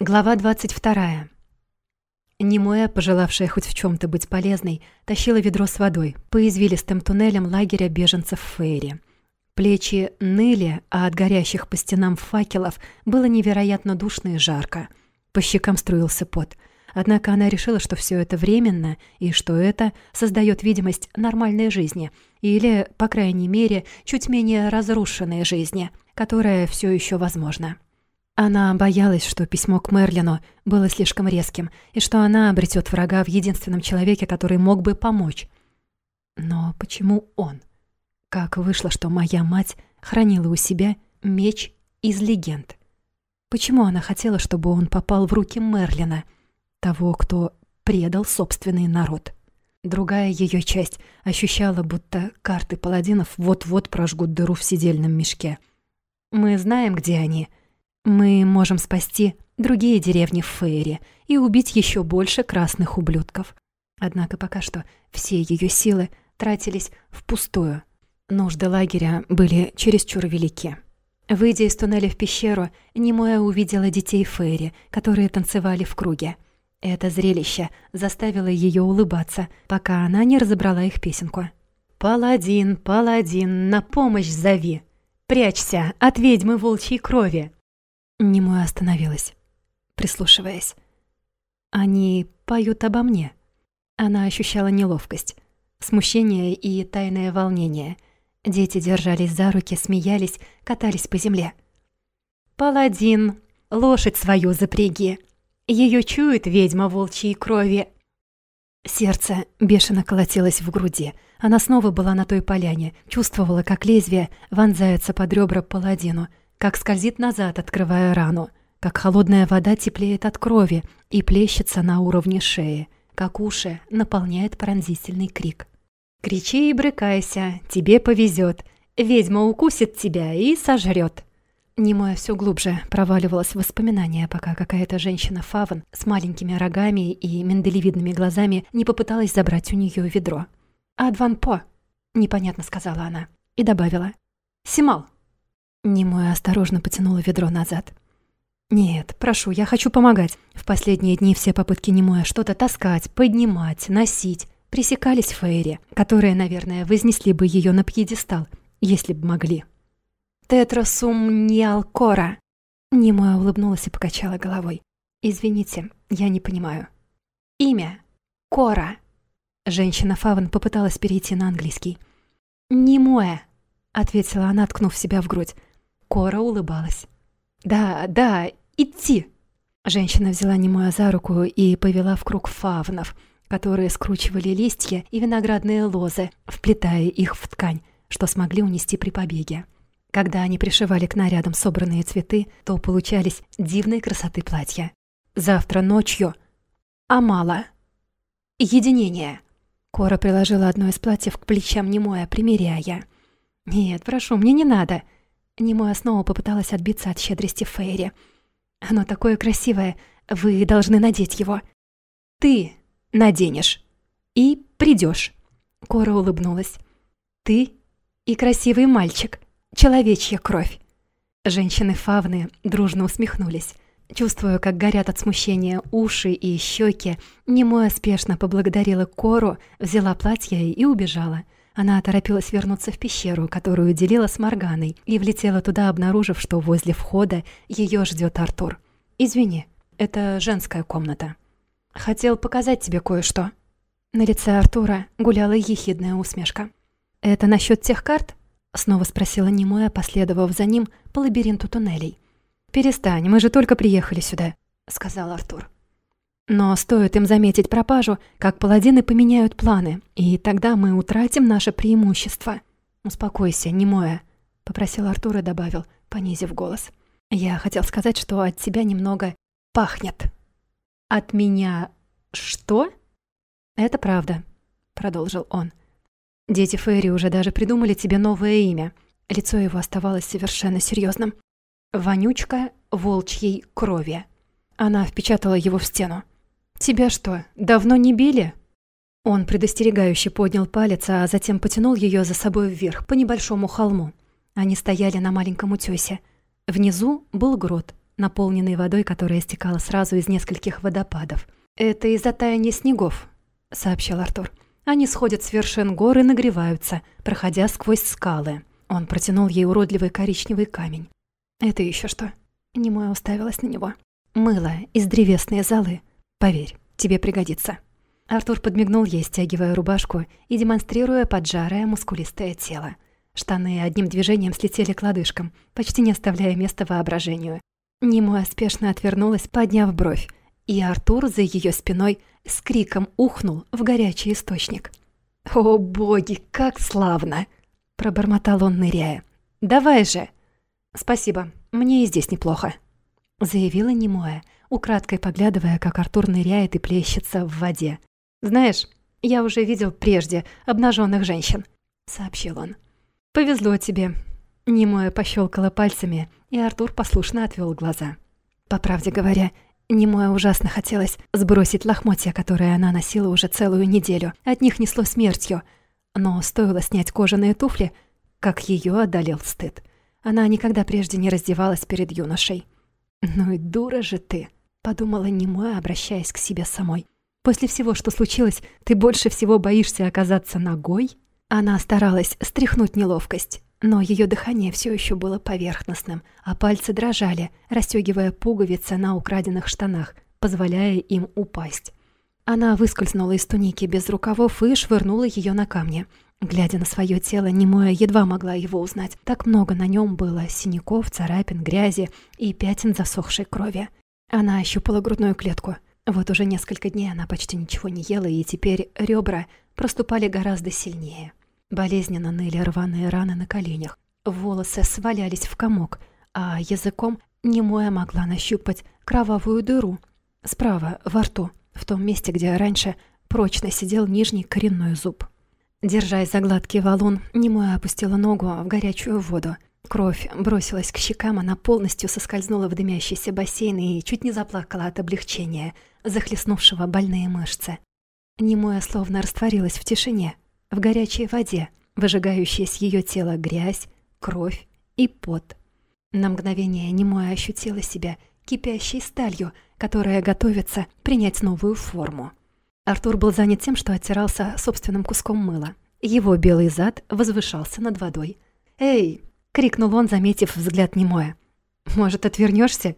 Глава 22. Немоя, пожелавшая хоть в чем то быть полезной, тащила ведро с водой по извилистым туннелям лагеря беженцев в Фейре. Плечи ныли, а от горящих по стенам факелов было невероятно душно и жарко. По щекам струился пот. Однако она решила, что все это временно и что это создает видимость нормальной жизни или, по крайней мере, чуть менее разрушенной жизни, которая все еще возможна. Она боялась, что письмо к Мерлину было слишком резким, и что она обретет врага в единственном человеке, который мог бы помочь. Но почему он? Как вышло, что моя мать хранила у себя меч из легенд? Почему она хотела, чтобы он попал в руки Мерлина, того, кто предал собственный народ? Другая ее часть ощущала, будто карты паладинов вот-вот прожгут дыру в сидельном мешке. Мы знаем, где они — мы можем спасти другие деревни в Фейре и убить еще больше красных ублюдков. Однако пока что все ее силы тратились впустую. Нужды лагеря были чересчур велики. Выйдя из туннеля в пещеру, Немоя увидела детей Фейри, которые танцевали в круге. Это зрелище заставило ее улыбаться, пока она не разобрала их песенку. «Паладин, паладин, на помощь зови! Прячься от ведьмы волчьей крови!» Немоя остановилась, прислушиваясь. Они поют обо мне. Она ощущала неловкость, смущение и тайное волнение. Дети держались за руки, смеялись, катались по земле. «Паладин, лошадь свою запряги! Ее чует ведьма волчьей крови!» Сердце бешено колотилось в груди. Она снова была на той поляне, чувствовала, как лезвие вонзается под ребра паладину — как скользит назад, открывая рану, как холодная вода теплеет от крови и плещется на уровне шеи, как уши наполняет пронзительный крик. «Кричи и брыкайся, тебе повезет, ведьма укусит тебя и сожрет». Немоя все глубже проваливалась в воспоминания, пока какая-то женщина Фаван с маленькими рогами и миндалевидными глазами не попыталась забрать у нее ведро. «Адван По», — непонятно сказала она, и добавила. «Симал». Немоя осторожно потянула ведро назад. «Нет, прошу, я хочу помогать. В последние дни все попытки Немоя что-то таскать, поднимать, носить пресекались Фейри, которые, наверное, вознесли бы ее на пьедестал, если бы могли». «Тетрасум ниалкора!» Немоя улыбнулась и покачала головой. «Извините, я не понимаю». «Имя. Кора». Женщина Фаван попыталась перейти на английский. «Немоя», — ответила она, ткнув себя в грудь. Кора улыбалась. «Да, да, идти!» Женщина взяла Немоя за руку и повела в круг фавнов, которые скручивали листья и виноградные лозы, вплетая их в ткань, что смогли унести при побеге. Когда они пришивали к нарядам собранные цветы, то получались дивной красоты платья. «Завтра ночью...» «Амала!» «Единение!» Кора приложила одно из платьев к плечам Немоя, примеряя. «Нет, прошу, мне не надо!» Немоя снова попыталась отбиться от щедрости Фейри. «Оно такое красивое, вы должны надеть его». «Ты наденешь и придешь. Кора улыбнулась. «Ты и красивый мальчик, человечья кровь». Женщины Фавны дружно усмехнулись. Чувствуя, как горят от смущения уши и щеки, Немоя спешно поблагодарила Кору, взяла платье и убежала — она торопилась вернуться в пещеру, которую делила с Морганой, и влетела туда, обнаружив, что возле входа ее ждет Артур. «Извини, это женская комната. Хотел показать тебе кое-что». На лице Артура гуляла ехидная усмешка. «Это насчет тех карт?» — снова спросила Немоя, последовав за ним по лабиринту туннелей. «Перестань, мы же только приехали сюда», — сказал Артур. Но стоит им заметить пропажу, как паладины поменяют планы, и тогда мы утратим наше преимущество. «Успокойся, немоя», — попросил Артур и добавил, понизив голос. «Я хотел сказать, что от тебя немного пахнет». «От меня что?» «Это правда», — продолжил он. «Дети Фейри уже даже придумали тебе новое имя». Лицо его оставалось совершенно серьезным. «Вонючка волчьей крови». Она впечатала его в стену. «Тебя что, давно не били?» Он предостерегающе поднял палец, а затем потянул ее за собой вверх, по небольшому холму. Они стояли на маленьком утёсе. Внизу был грот, наполненный водой, которая стекала сразу из нескольких водопадов. «Это из-за таяния снегов», — сообщил Артур. «Они сходят с вершин гор и нагреваются, проходя сквозь скалы». Он протянул ей уродливый коричневый камень. «Это еще что?» Немоя уставилась на него. «Мыло из древесной золы. Поверь, тебе пригодится». Артур подмигнул ей, стягивая рубашку и демонстрируя поджарое мускулистое тело. Штаны одним движением слетели к лодыжкам, почти не оставляя места воображению. Немоя спешно отвернулась, подняв бровь, и Артур за ее спиной с криком ухнул в горячий источник. «О боги, как славно!» — пробормотал он, ныряя. «Давай же!» «Спасибо, мне и здесь неплохо», — заявила Немоя, украдкой поглядывая, как Артур ныряет и плещется в воде. «Знаешь, я уже видел прежде обнаженных женщин», — сообщил он. «Повезло тебе». Немоя пощелкала пальцами, и Артур послушно отвел глаза. По правде говоря, Немоя ужасно хотелось сбросить лохмотья, которые она носила уже целую неделю. От них несло смертью. Но стоило снять кожаные туфли, как ее одолел стыд. Она никогда прежде не раздевалась перед юношей. «Ну и дура же ты», — подумала Немоя, обращаясь к себе самой. «После всего, что случилось, ты больше всего боишься оказаться ногой?» Она старалась стряхнуть неловкость, но ее дыхание все еще было поверхностным, а пальцы дрожали, расстегивая пуговицы на украденных штанах, позволяя им упасть. Она выскользнула из туники без рукавов и швырнула ее на камни. Глядя на свое тело, Немоя едва могла его узнать. Так много на нем было синяков, царапин, грязи и пятен засохшей крови. Она ощупала грудную клетку. Вот уже несколько дней она почти ничего не ела, и теперь ребра проступали гораздо сильнее. Болезненно ныли рваные раны на коленях. Волосы свалялись в комок, а языком немоя могла нащупать кровавую дыру. Справа, во рту, в том месте, где раньше прочно сидел нижний коренной зуб. Держась за гладкий валун, немоя опустила ногу в горячую воду. Кровь бросилась к щекам, она полностью соскользнула в дымящийся бассейн и чуть не заплакала от облегчения, захлестнувшего больные мышцы. Немоя словно растворилась в тишине, в горячей воде, выжигающей с ее тела грязь, кровь и пот. На мгновение Немоя ощутила себя кипящей сталью, которая готовится принять новую форму. Артур был занят тем, что оттирался собственным куском мыла. Его белый зад возвышался над водой. «Эй!» — крикнул он, заметив взгляд Немоя. «Может, отвернешься?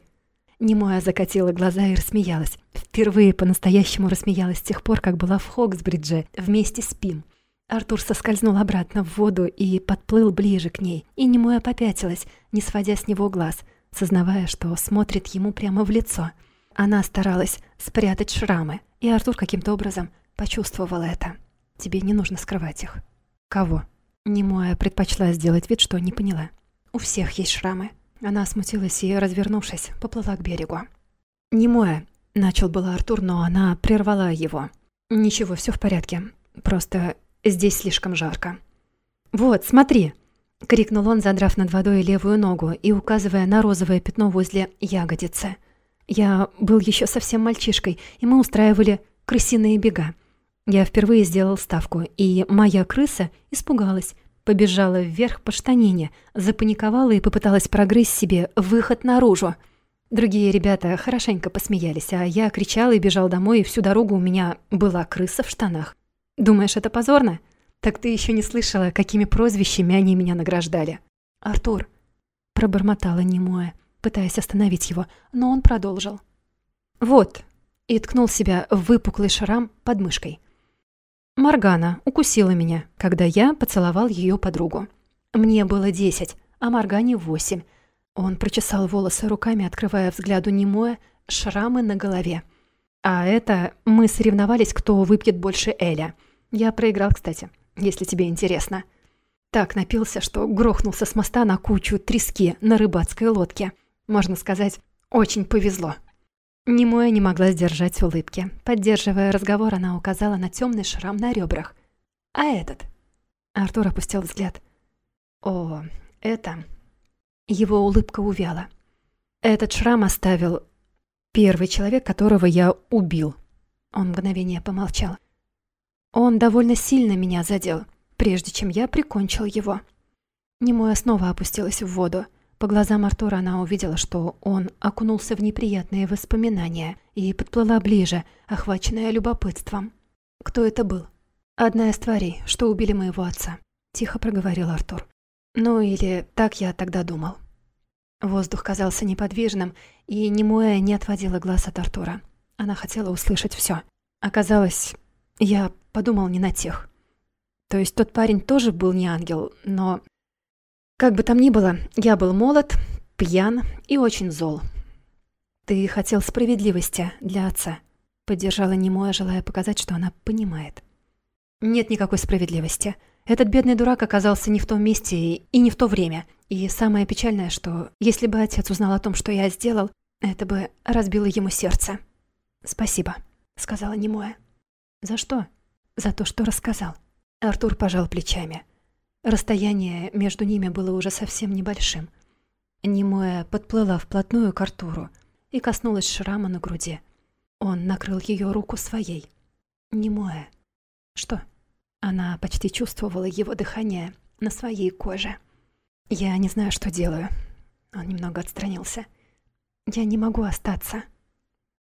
Немоя закатила глаза и рассмеялась. Впервые по-настоящему рассмеялась с тех пор, как была в Хоксбридже вместе с Пим. Артур соскользнул обратно в воду и подплыл ближе к ней, и немоя попятилась, не сводя с него глаз, сознавая, что смотрит ему прямо в лицо. Она старалась спрятать шрамы, и Артур каким-то образом почувствовал это. Тебе не нужно скрывать их. Кого? Немоя предпочла сделать вид, что не поняла. У всех есть шрамы. Она смутилась и, развернувшись, поплыла к берегу. «Немоя», — начал было Артур, но она прервала его. «Ничего, все в порядке. Просто Здесь слишком жарко. «Вот, смотри!» — крикнул он, задрав над водой левую ногу и указывая на розовое пятно возле ягодицы. Я был еще совсем мальчишкой, и мы устраивали крысиные бега. Я впервые сделал ставку, и моя крыса испугалась, побежала вверх по штанине, запаниковала и попыталась прогрызть себе выход наружу. Другие ребята хорошенько посмеялись, а я кричал и бежал домой, и всю дорогу у меня была крыса в штанах. Думаешь, это позорно? Так ты еще не слышала, какими прозвищами они меня награждали. Артур, пробормотала немое, пытаясь остановить его, но он продолжил. Вот, и ткнул себя в выпуклый шрам под мышкой. Маргана укусила меня, когда я поцеловал ее подругу. Мне было десять, а Маргане восемь. Он прочесал волосы руками, открывая взгляду немое шрамы на голове. А это мы соревновались, кто выпьет больше Эля — я проиграл, кстати, если тебе интересно. Так напился, что грохнулся с моста на кучу трески на рыбацкой лодке. Можно сказать, очень повезло. Немоя не могла сдержать улыбки. Поддерживая разговор, она указала на темный шрам на ребрах. «А этот?» Артур опустил взгляд. «О, это...» Его улыбка увяла. «Этот шрам оставил первый человек, которого я убил». Он мгновение помолчал. Он довольно сильно меня задел, прежде чем я прикончил его. Немоя снова опустилась в воду. По глазам Артура она увидела, что он окунулся в неприятные воспоминания и подплыла ближе, охваченная любопытством. «Кто это был?» «Одна из тварей, что убили моего отца», — тихо проговорил Артур. «Ну или так я тогда думал». Воздух казался неподвижным, и Немуэ не отводила глаз от Артура. Она хотела услышать все. Оказалось, я подумал не на тех. То есть тот парень тоже был не ангел, но... Как бы там ни было, я был молод, пьян и очень зол. «Ты хотел справедливости для отца», — поддержала Немоя, желая показать, что она понимает. «Нет никакой справедливости. Этот бедный дурак оказался не в том месте и не в то время. И самое печальное, что если бы отец узнал о том, что я сделал, это бы разбило ему сердце». «Спасибо», — сказала Немоя. «За что?» «За то, что рассказал». Артур пожал плечами. Расстояние между ними было уже совсем небольшим. Немоя подплыла вплотную к Артуру и коснулась шрама на груди. Он накрыл ее руку своей. Немоя. Что? Она почти чувствовала его дыхание на своей коже. «Я не знаю, что делаю». Он немного отстранился. «Я не могу остаться».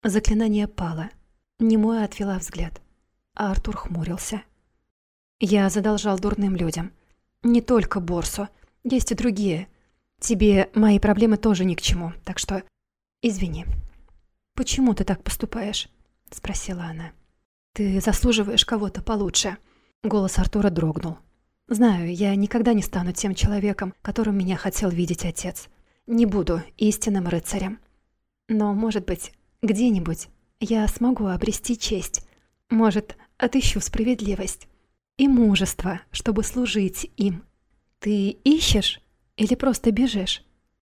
Заклинание пало. Немоя отвела взгляд, а Артур хмурился. «Я задолжал дурным людям. Не только Борсу, есть и другие. Тебе мои проблемы тоже ни к чему, так что извини». «Почему ты так поступаешь?» — спросила она. «Ты заслуживаешь кого-то получше». Голос Артура дрогнул. «Знаю, я никогда не стану тем человеком, которым меня хотел видеть отец. Не буду истинным рыцарем. Но, может быть, где-нибудь я смогу обрести честь. Может, отыщу справедливость и мужество, чтобы служить им. Ты ищешь или просто бежишь?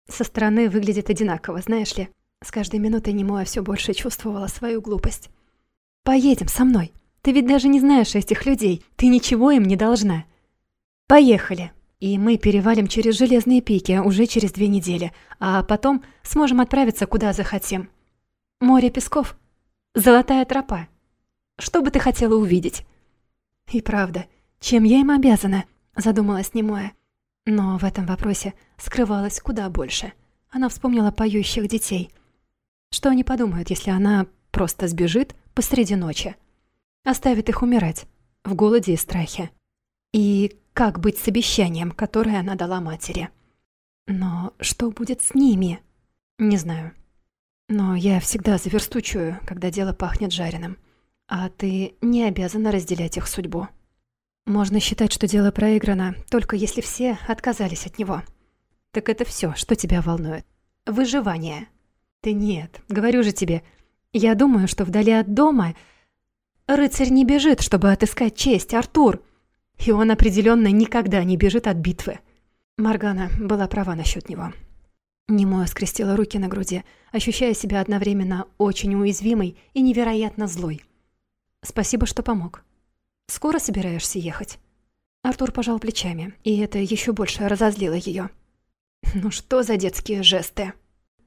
Со стороны выглядит одинаково, знаешь ли. С каждой минутой Немоя все больше чувствовала свою глупость. «Поедем со мной. Ты ведь даже не знаешь этих людей. Ты ничего им не должна. Поехали!» И мы перевалим через Железные пики уже через две недели, а потом сможем отправиться куда захотим. Море песков. Золотая тропа. Что бы ты хотела увидеть? И правда, чем я им обязана? Задумалась немое. Но в этом вопросе скрывалось куда больше. Она вспомнила поющих детей. Что они подумают, если она просто сбежит посреди ночи? Оставит их умирать в голоде и страхе. И как быть с обещанием, которое она дала матери? Но что будет с ними? Не знаю. Но я всегда заверстучую, когда дело пахнет жареным. А ты не обязана разделять их судьбу. Можно считать, что дело проиграно, только если все отказались от него. Так это все, что тебя волнует. Выживание. Ты нет, говорю же тебе. Я думаю, что вдали от дома рыцарь не бежит, чтобы отыскать честь, Артур. И он определенно никогда не бежит от битвы. Маргана была права насчет него. Немоя скрестила руки на груди, ощущая себя одновременно очень уязвимой и невероятно злой. «Спасибо, что помог. Скоро собираешься ехать?» Артур пожал плечами, и это еще больше разозлило ее. «Ну что за детские жесты?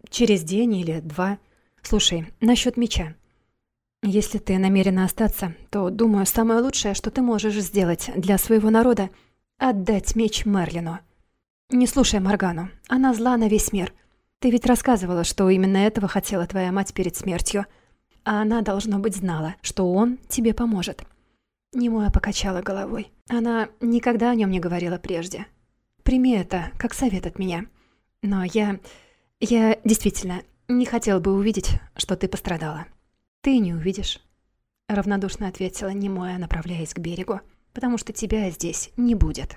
Через день или два? Слушай, насчет меча. Если ты намерена остаться, то, думаю, самое лучшее, что ты можешь сделать для своего народа — отдать меч Мерлину. «Не слушай Моргану. Она зла на весь мир. Ты ведь рассказывала, что именно этого хотела твоя мать перед смертью. А она, должно быть, знала, что он тебе поможет». Немоя покачала головой. Она никогда о нем не говорила прежде. «Прими это как совет от меня. Но я... я действительно не хотела бы увидеть, что ты пострадала». «Ты не увидишь», — равнодушно ответила Немоя, направляясь к берегу, «потому что тебя здесь не будет».